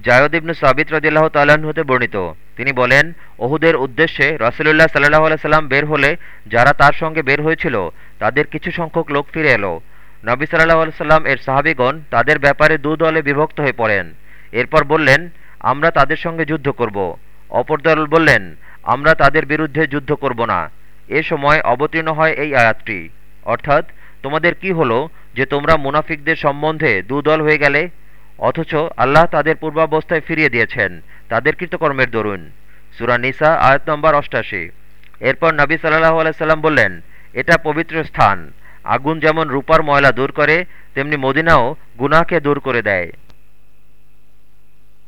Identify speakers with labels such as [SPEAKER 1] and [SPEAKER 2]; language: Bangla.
[SPEAKER 1] জায়দ ইবনু সাবিত রদিল্লাহ তাল্লাহ্ন হতে বর্ণিত। তিনি বলেন, ওহুদের উদ্দেশ্যে রসুলুল্লাহ সাল্লাহ আলাইসাল্লাম বের হলে যারা তার সঙ্গে বের হয়েছিল, তাদের কিছু সংখ্যক লোক ফিরে এলো। নবী সাল্লাহ সাল্লাম এর সাহাবিগণ তাদের ব্যাপারে দু দলে বিভক্ত হয়ে পড়েন। এরপর বললেন, আমরা তাদের সঙ্গে যুদ্ধ করব। অপর দল বললেন, আমরা তাদের বিরুদ্ধে যুদ্ধ করব না। এ সময় অবতীর্ণ হয় এই আয়াতটি। অর্থাৎ, তোমাদের কি হলো যে তোমরা মুনাফিকদের সম্বন্ধে দুদল হয়ে গেলে? অথচ আল্লাহ তাদের পূর্বাবস্থায় ফিরিয়ে দিয়েছেন, তাদের কৃতকর্মের দরুন। সুরা নিসা, আয়াত নম্বর অষ্টাশি। এরপর নাবী সাল্লাহ আলাইসাল্লাম বললেন, এটা পবিত্র স্থান। আগুন যেমন রূপার ময়লা দূর করে, তেমনি মদিনাও গুনাহকে দূর করে দেয়।